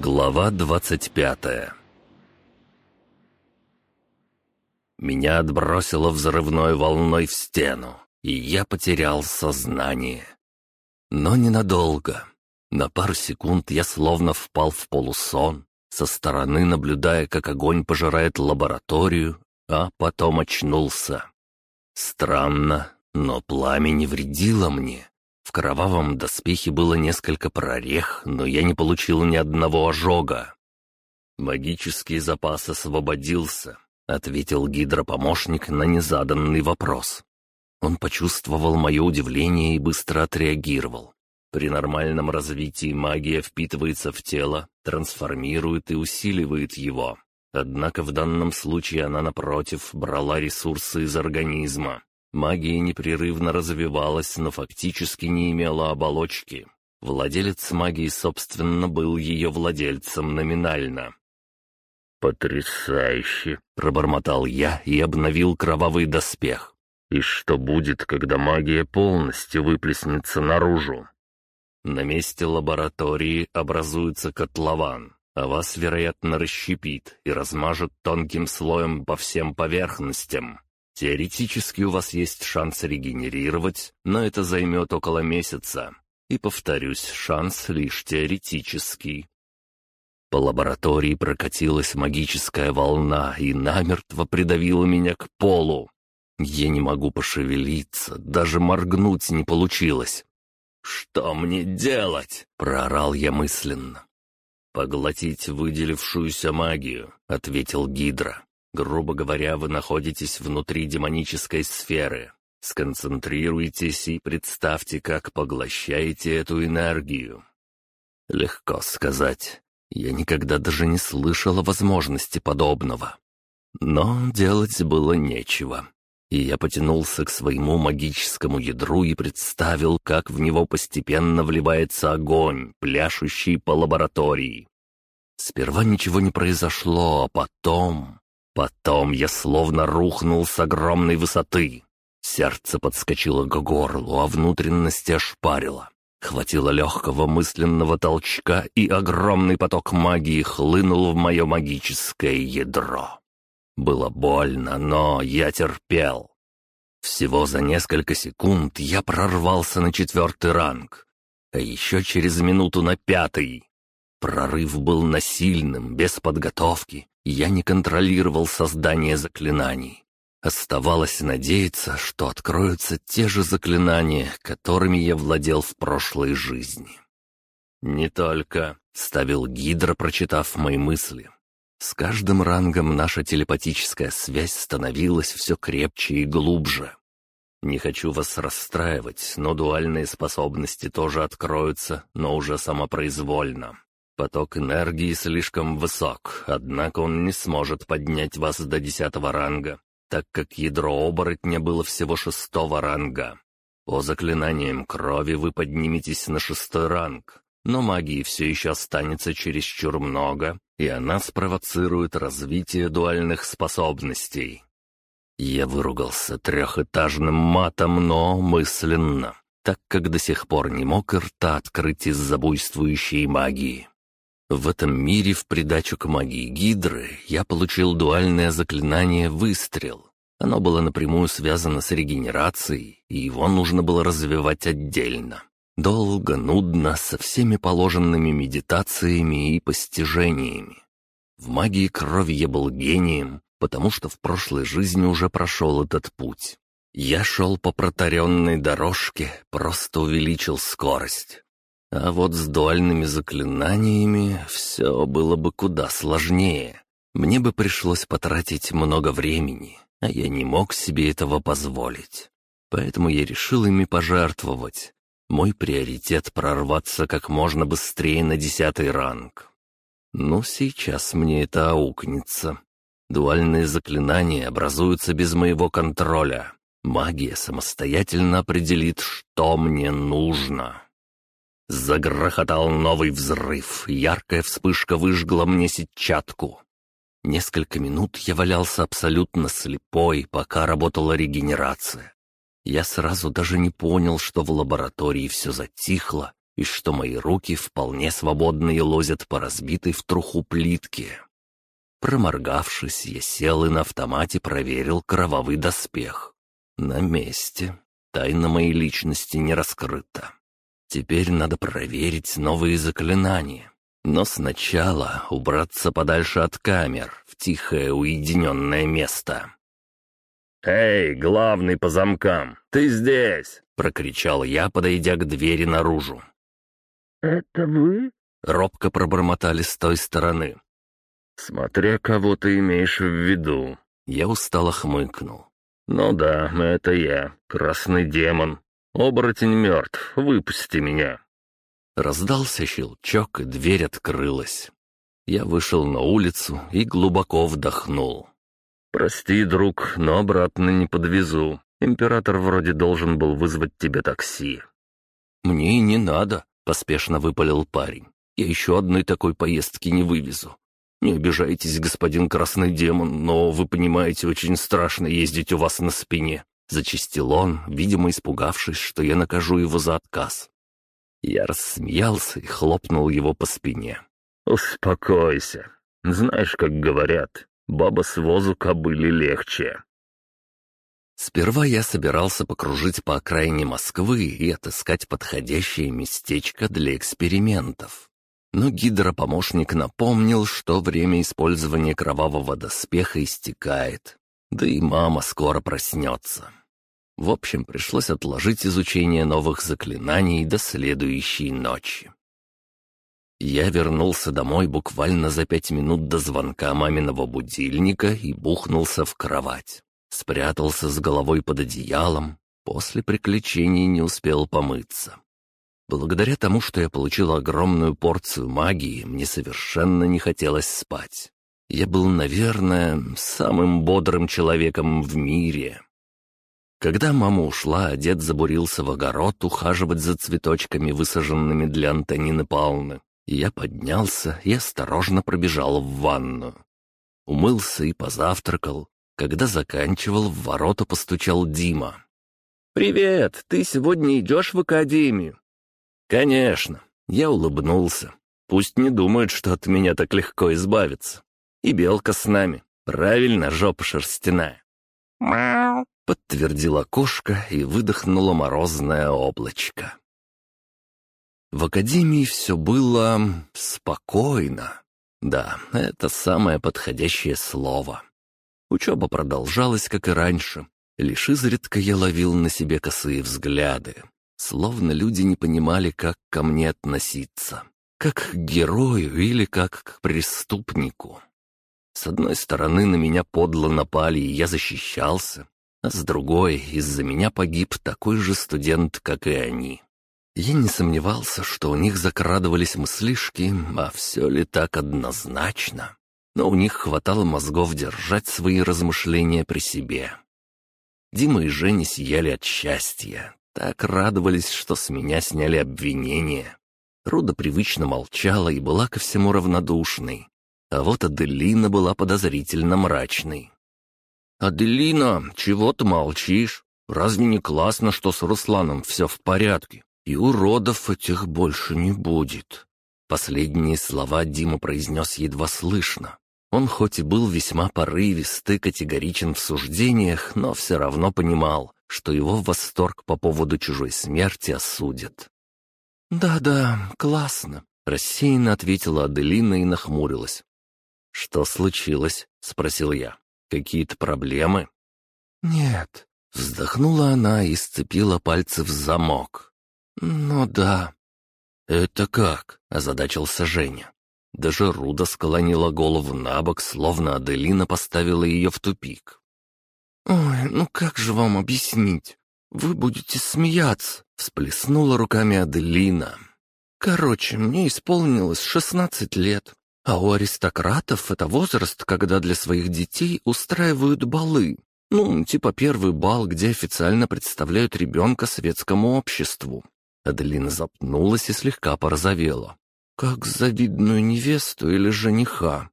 Глава двадцать пятая Меня отбросило взрывной волной в стену, и я потерял сознание. Но ненадолго. На пару секунд я словно впал в полусон, со стороны наблюдая, как огонь пожирает лабораторию, а потом очнулся. Странно, но пламя не вредило мне. В кровавом доспехе было несколько прорех, но я не получил ни одного ожога. «Магический запас освободился», — ответил гидропомощник на незаданный вопрос. Он почувствовал мое удивление и быстро отреагировал. При нормальном развитии магия впитывается в тело, трансформирует и усиливает его. Однако в данном случае она, напротив, брала ресурсы из организма. Магия непрерывно развивалась, но фактически не имела оболочки. Владелец магии, собственно, был ее владельцем номинально. «Потрясающе!» — пробормотал я и обновил кровавый доспех. «И что будет, когда магия полностью выплеснется наружу?» На месте лаборатории образуется котлован, а вас, вероятно, расщепит и размажет тонким слоем по всем поверхностям. Теоретически у вас есть шанс регенерировать, но это займет около месяца. И, повторюсь, шанс лишь теоретический. По лаборатории прокатилась магическая волна и намертво придавила меня к полу. Я не могу пошевелиться, даже моргнуть не получилось. «Что мне делать?» — проорал я мысленно. «Поглотить выделившуюся магию», — ответил Гидра. «Грубо говоря, вы находитесь внутри демонической сферы. Сконцентрируйтесь и представьте, как поглощаете эту энергию». Легко сказать. Я никогда даже не слышал о возможности подобного. Но делать было нечего и я потянулся к своему магическому ядру и представил, как в него постепенно вливается огонь, пляшущий по лаборатории. Сперва ничего не произошло, а потом... Потом я словно рухнул с огромной высоты. Сердце подскочило к горлу, а внутренности ошпарило. Хватило легкого мысленного толчка, и огромный поток магии хлынул в мое магическое ядро. Было больно, но я терпел. Всего за несколько секунд я прорвался на четвертый ранг, а еще через минуту на пятый. Прорыв был насильным, без подготовки, я не контролировал создание заклинаний. Оставалось надеяться, что откроются те же заклинания, которыми я владел в прошлой жизни. «Не только», — ставил Гидра, прочитав мои мысли. С каждым рангом наша телепатическая связь становилась все крепче и глубже. Не хочу вас расстраивать, но дуальные способности тоже откроются, но уже самопроизвольно. Поток энергии слишком высок, однако он не сможет поднять вас до десятого ранга, так как ядро оборотня было всего шестого ранга. По заклинаниям крови вы подниметесь на шестой ранг, но магии все еще останется чересчур много, и она спровоцирует развитие дуальных способностей. Я выругался трехэтажным матом, но мысленно, так как до сих пор не мог рта открыть из-за буйствующей магии. В этом мире в придачу к магии Гидры я получил дуальное заклинание «Выстрел». Оно было напрямую связано с регенерацией, и его нужно было развивать отдельно. Долго, нудно, со всеми положенными медитациями и постижениями. В магии крови я был гением, потому что в прошлой жизни уже прошел этот путь. Я шел по протаренной дорожке, просто увеличил скорость. А вот с дуальными заклинаниями все было бы куда сложнее. Мне бы пришлось потратить много времени, а я не мог себе этого позволить. Поэтому я решил ими пожертвовать, мой приоритет — прорваться как можно быстрее на десятый ранг. Ну, сейчас мне это аукнется. Дуальные заклинания образуются без моего контроля. Магия самостоятельно определит, что мне нужно. Загрохотал новый взрыв, яркая вспышка выжгла мне сетчатку. Несколько минут я валялся абсолютно слепой, пока работала регенерация. Я сразу даже не понял, что в лаборатории все затихло, и что мои руки вполне свободно елозят по разбитой в труху плитке. Проморгавшись, я сел и на автомате проверил кровавый доспех. На месте. Тайна моей личности не раскрыта. Теперь надо проверить новые заклинания. Но сначала убраться подальше от камер, в тихое уединенное место. «Эй, главный по замкам, ты здесь!» — прокричал я, подойдя к двери наружу. «Это вы?» — робко пробормотали с той стороны. «Смотря кого ты имеешь в виду». Я устало хмыкнул. «Ну да, это я, красный демон. Оборотень мертв, выпусти меня». Раздался щелчок, и дверь открылась. Я вышел на улицу и глубоко вдохнул. «Прости, друг, но обратно не подвезу. Император вроде должен был вызвать тебе такси». «Мне и не надо», — поспешно выпалил парень. «Я еще одной такой поездки не вывезу. Не обижайтесь, господин красный демон, но, вы понимаете, очень страшно ездить у вас на спине». Зачистил он, видимо, испугавшись, что я накажу его за отказ. Я рассмеялся и хлопнул его по спине. «Успокойся. Знаешь, как говорят, Баба с возу кобыли легче. Сперва я собирался покружить по окраине Москвы и отыскать подходящее местечко для экспериментов. Но гидропомощник напомнил, что время использования кровавого доспеха истекает, да и мама скоро проснется. В общем, пришлось отложить изучение новых заклинаний до следующей ночи. Я вернулся домой буквально за пять минут до звонка маминого будильника и бухнулся в кровать. Спрятался с головой под одеялом, после приключений не успел помыться. Благодаря тому, что я получил огромную порцию магии, мне совершенно не хотелось спать. Я был, наверное, самым бодрым человеком в мире. Когда мама ушла, дед забурился в огород ухаживать за цветочками, высаженными для Антонины Павловны. Я поднялся и осторожно пробежал в ванну. Умылся и позавтракал. Когда заканчивал, в ворота постучал Дима. «Привет! Ты сегодня идешь в академию?» «Конечно!» Я улыбнулся. Пусть не думают, что от меня так легко избавиться. И белка с нами. Правильно, жопа шерстяная. «Мяу!» — подтвердила кошка и выдохнула морозное облачко. В академии все было... спокойно. Да, это самое подходящее слово. Учеба продолжалась, как и раньше. Лишь изредка я ловил на себе косые взгляды. Словно люди не понимали, как ко мне относиться. Как к герою или как к преступнику. С одной стороны, на меня подло напали, и я защищался. А с другой, из-за меня погиб такой же студент, как и они. Я не сомневался, что у них закрадывались мыслишки, а все ли так однозначно. Но у них хватало мозгов держать свои размышления при себе. Дима и Женя сияли от счастья, так радовались, что с меня сняли обвинения. Руда привычно молчала и была ко всему равнодушной. А вот Аделина была подозрительно мрачной. «Аделина, чего ты молчишь? Разве не классно, что с Русланом все в порядке? и уродов этих больше не будет». Последние слова Дима произнес едва слышно. Он хоть и был весьма порывист и категоричен в суждениях, но все равно понимал, что его восторг по поводу чужой смерти осудят. «Да-да, классно», — рассеянно ответила Аделина и нахмурилась. «Что случилось?» — спросил я. «Какие-то проблемы?» «Нет», — вздохнула она и сцепила пальцы в замок. «Ну да». «Это как?» — озадачился Женя. Даже Руда склонила голову на бок, словно Аделина поставила ее в тупик. «Ой, ну как же вам объяснить? Вы будете смеяться!» — всплеснула руками Аделина. «Короче, мне исполнилось шестнадцать лет, а у аристократов это возраст, когда для своих детей устраивают балы. Ну, типа первый бал, где официально представляют ребенка светскому обществу. Аделина запнулась и слегка порозовела. «Как завидную невесту или жениха?»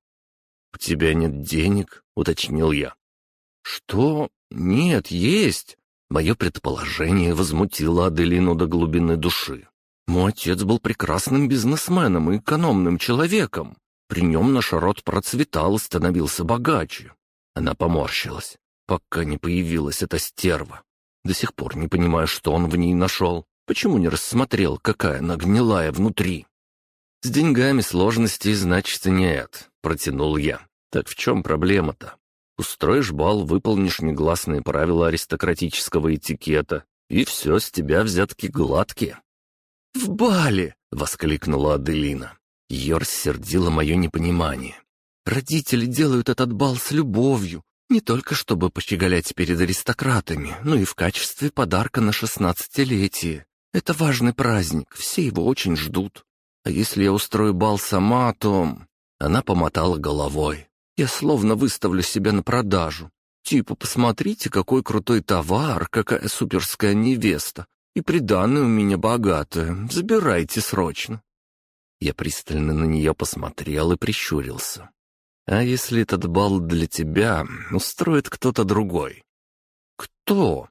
«У тебя нет денег?» — уточнил я. «Что? Нет, есть!» Мое предположение возмутило Аделину до глубины души. Мой отец был прекрасным бизнесменом и экономным человеком. При нем наш род процветал и становился богаче. Она поморщилась, пока не появилась эта стерва. До сих пор не понимаю, что он в ней нашел. Почему не рассмотрел, какая она гнилая внутри? «С деньгами сложностей, значит, нет», — протянул я. «Так в чем проблема-то? Устроишь бал, выполнишь негласные правила аристократического этикета, и все, с тебя взятки гладкие». «В бале!» — воскликнула Аделина. Ее рассердило мое непонимание. «Родители делают этот бал с любовью, не только чтобы пощеголять перед аристократами, но и в качестве подарка на шестнадцатилетие. Это важный праздник, все его очень ждут. А если я устрою бал сама, то...» Она помотала головой. «Я словно выставлю себя на продажу. Типа, посмотрите, какой крутой товар, какая суперская невеста. И приданное у меня богатое. Забирайте срочно». Я пристально на нее посмотрел и прищурился. «А если этот бал для тебя устроит кто-то другой?» «Кто?»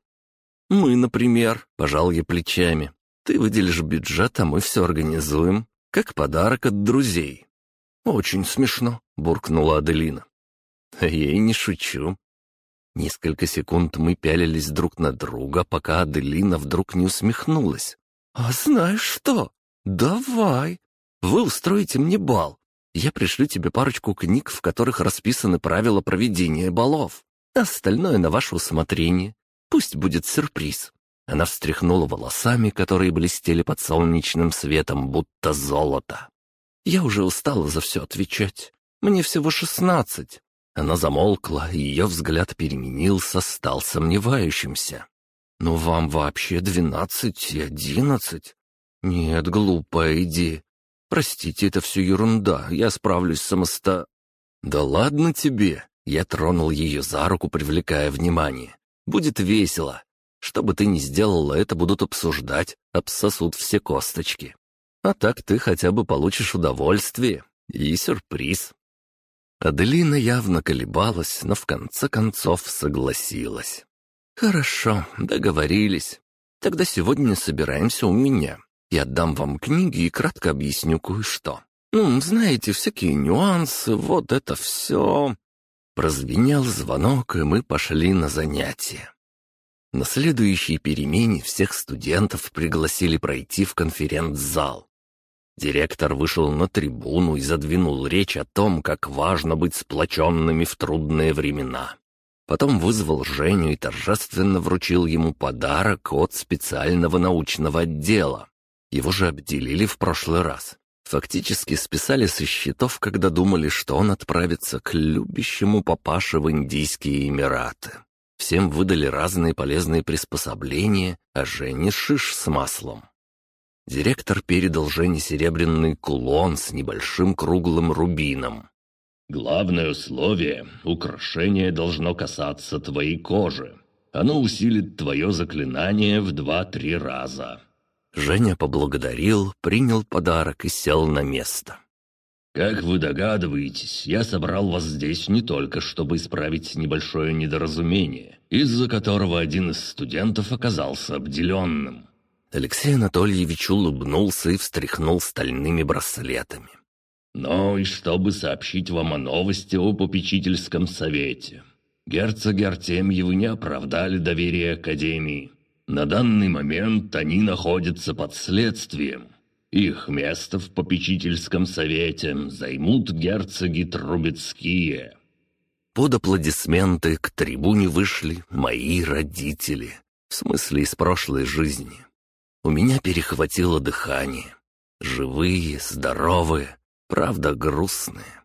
«Мы, например», — пожал я плечами. «Ты выделишь бюджет, а мы все организуем, как подарок от друзей». «Очень смешно», — буркнула Аделина. «А я и не шучу». Несколько секунд мы пялились друг на друга, пока Аделина вдруг не усмехнулась. «А знаешь что? Давай. Вы устроите мне бал. Я пришлю тебе парочку книг, в которых расписаны правила проведения балов. Остальное на ваше усмотрение. Пусть будет сюрприз». Она встряхнула волосами, которые блестели под солнечным светом, будто золото. «Я уже устала за все отвечать. Мне всего шестнадцать». Она замолкла, и ее взгляд переменился, стал сомневающимся. «Ну вам вообще двенадцать и одиннадцать?» «Нет, глупая идея. Простите, это все ерунда, я справлюсь самосто...» «Да ладно тебе!» Я тронул ее за руку, привлекая внимание. «Будет весело. Что бы ты ни сделала, это будут обсуждать, обсосут все косточки. А так ты хотя бы получишь удовольствие и сюрприз». Аделина явно колебалась, но в конце концов согласилась. «Хорошо, договорились. Тогда сегодня собираемся у меня. Я отдам вам книги и кратко объясню кое-что. Ну, знаете, всякие нюансы, вот это все...» Прозвенел звонок, и мы пошли на занятия. На следующей перемене всех студентов пригласили пройти в конференц-зал. Директор вышел на трибуну и задвинул речь о том, как важно быть сплоченными в трудные времена. Потом вызвал Женю и торжественно вручил ему подарок от специального научного отдела. Его же обделили в прошлый раз. Фактически списали со счетов, когда думали, что он отправится к любящему папаше в Индийские Эмираты. Всем выдали разные полезные приспособления, а Жене шиш с маслом. Директор передал Жене серебряный кулон с небольшим круглым рубином. «Главное условие — украшение должно касаться твоей кожи. Оно усилит твое заклинание в два-три раза». Женя поблагодарил, принял подарок и сел на место. «Как вы догадываетесь, я собрал вас здесь не только, чтобы исправить небольшое недоразумение, из-за которого один из студентов оказался обделенным. Алексей Анатольевич улыбнулся и встряхнул стальными браслетами. «Но и чтобы сообщить вам о новости о попечительском совете. Герцоги Артемьевы не оправдали доверие Академии. На данный момент они находятся под следствием. Их место в попечительском совете займут герцоги Трубецкие». Под аплодисменты к трибуне вышли мои родители, в смысле из прошлой жизни. У меня перехватило дыхание. Живые, здоровые, правда грустные.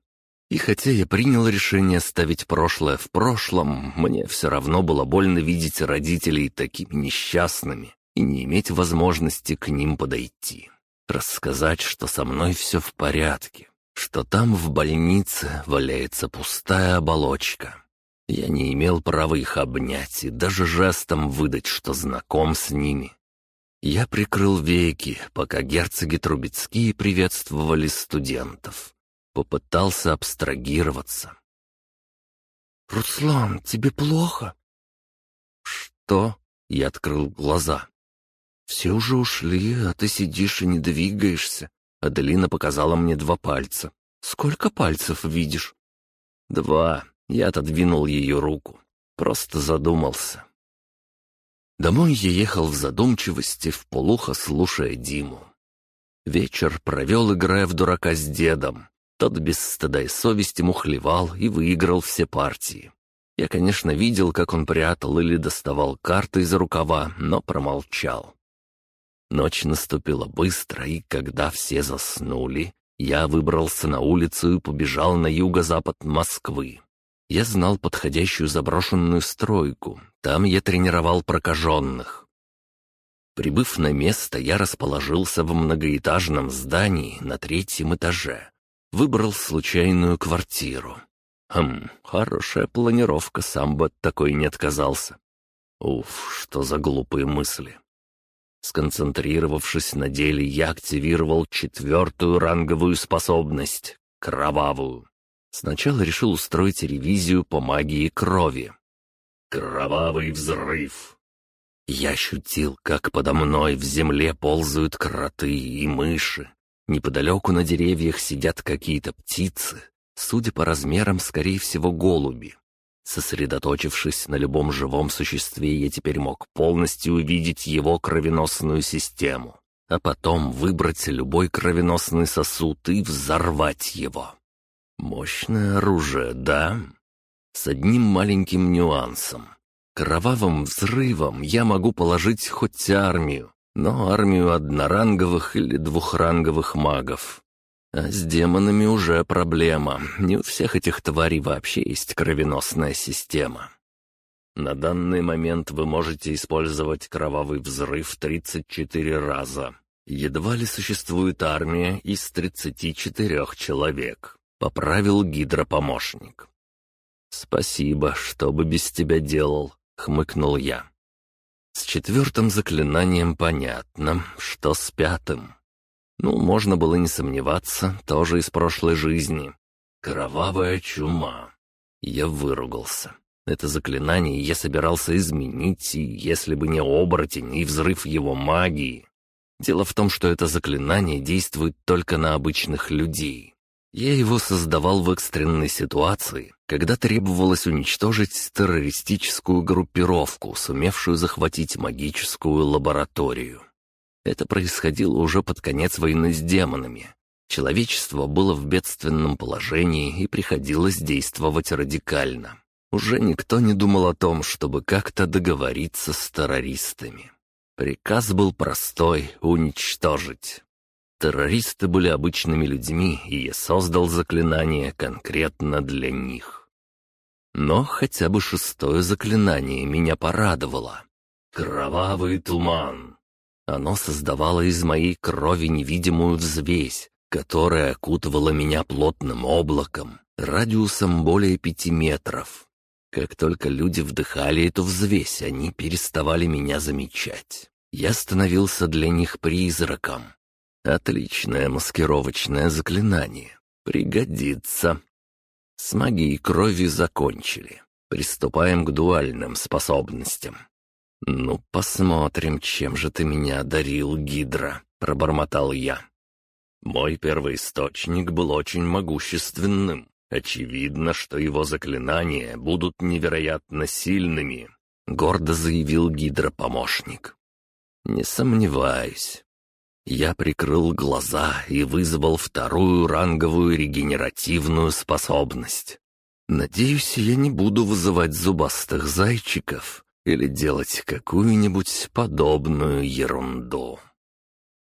И хотя я принял решение ставить прошлое в прошлом, мне все равно было больно видеть родителей такими несчастными и не иметь возможности к ним подойти. Рассказать, что со мной все в порядке, что там в больнице валяется пустая оболочка. Я не имел права их обнять и даже жестом выдать, что знаком с ними. Я прикрыл веки, пока герцоги Трубецкие приветствовали студентов. Попытался абстрагироваться. «Руслан, тебе плохо?» «Что?» — я открыл глаза. «Все уже ушли, а ты сидишь и не двигаешься». Аделина показала мне два пальца. «Сколько пальцев видишь?» «Два». Я отодвинул ее руку. Просто задумался. Домой я ехал в задумчивости, в полухо слушая Диму. Вечер провел, играя в дурака с дедом. Тот без стыда и совести мухлевал и выиграл все партии. Я, конечно, видел, как он прятал или доставал карты из рукава, но промолчал. Ночь наступила быстро, и когда все заснули, я выбрался на улицу и побежал на юго-запад Москвы. Я знал подходящую заброшенную стройку, там я тренировал прокаженных. Прибыв на место, я расположился в многоэтажном здании на третьем этаже. Выбрал случайную квартиру. Хм, хорошая планировка, сам бы от такой не отказался. Уф, что за глупые мысли. Сконцентрировавшись на деле, я активировал четвертую ранговую способность — кровавую. Сначала решил устроить ревизию по магии крови. Кровавый взрыв. Я ощутил, как подо мной в земле ползают кроты и мыши. Неподалеку на деревьях сидят какие-то птицы, судя по размерам, скорее всего, голуби. Сосредоточившись на любом живом существе, я теперь мог полностью увидеть его кровеносную систему, а потом выбрать любой кровеносный сосуд и взорвать его. Мощное оружие, да? С одним маленьким нюансом. Кровавым взрывом я могу положить хоть армию, но армию одноранговых или двухранговых магов. А с демонами уже проблема. Не у всех этих тварей вообще есть кровеносная система. На данный момент вы можете использовать кровавый взрыв 34 раза. Едва ли существует армия из 34 человек. Поправил гидропомощник. «Спасибо, что бы без тебя делал», — хмыкнул я. С четвертым заклинанием понятно, что с пятым. Ну, можно было не сомневаться, тоже из прошлой жизни. Кровавая чума. Я выругался. Это заклинание я собирался изменить, и если бы не оборотень и взрыв его магии. Дело в том, что это заклинание действует только на обычных людей. Я его создавал в экстренной ситуации, когда требовалось уничтожить террористическую группировку, сумевшую захватить магическую лабораторию. Это происходило уже под конец войны с демонами. Человечество было в бедственном положении и приходилось действовать радикально. Уже никто не думал о том, чтобы как-то договориться с террористами. Приказ был простой — уничтожить. Террористы были обычными людьми, и я создал заклинание конкретно для них. Но хотя бы шестое заклинание меня порадовало. «Кровавый туман!» Оно создавало из моей крови невидимую взвесь, которая окутывала меня плотным облаком, радиусом более пяти метров. Как только люди вдыхали эту взвесь, они переставали меня замечать. Я становился для них призраком. Отличное маскировочное заклинание. Пригодится. С магией крови закончили. Приступаем к дуальным способностям. «Ну, посмотрим, чем же ты меня одарил, Гидра», — пробормотал я. Мой первоисточник был очень могущественным. Очевидно, что его заклинания будут невероятно сильными, — гордо заявил Гидра-помощник. Не сомневаюсь. Я прикрыл глаза и вызвал вторую ранговую регенеративную способность. Надеюсь, я не буду вызывать зубастых зайчиков, или делать какую-нибудь подобную ерунду.